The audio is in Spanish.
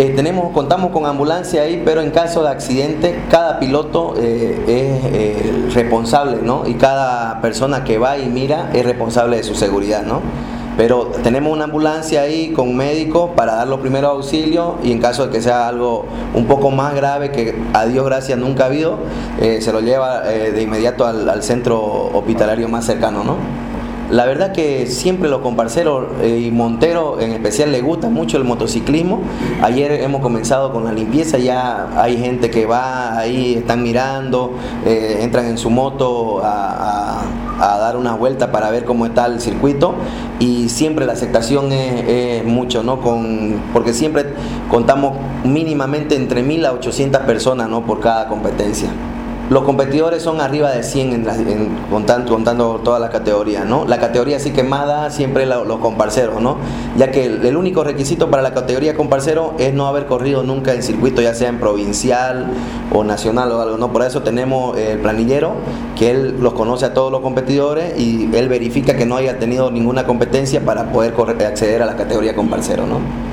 Eh, tenemos, contamos con ambulancia ahí, pero en caso de accidente, cada piloto eh, es eh, responsable, ¿no? Y cada persona que va y mira es responsable de su seguridad, ¿no? Pero tenemos una ambulancia ahí con médicos para dar los primeros auxilios y en caso de que sea algo un poco más grave, que a Dios gracias nunca ha habido, se lo lleva de inmediato al, al centro hospitalario más cercano, ¿no? La verdad que siempre los comparceros eh, y Montero en especial le gusta mucho el motociclismo. Ayer hemos comenzado con la limpieza, ya hay gente que va ahí, están mirando, eh, entran en su moto a, dar una vuelta para ver cómo está el circuito y siempre la aceptación es, mucho, ¿no? Con, porque siempre contamos mínimamente entre 1000 a 800 personas ¿no? por cada competencia. Los competidores son arriba de 100 en, contando, todas las categorías, ¿no? La categoría sí que más da siempre los comparceros, ¿no? Ya que el, único requisito para la categoría comparcero es no haber corrido nunca en circuito, ya sea en provincial o nacional o algo, ¿no? Por eso tenemos el planillero, que él los conoce a todos los competidores y él verifica que no haya tenido ninguna competencia para poder acceder a la categoría comparcero, ¿no?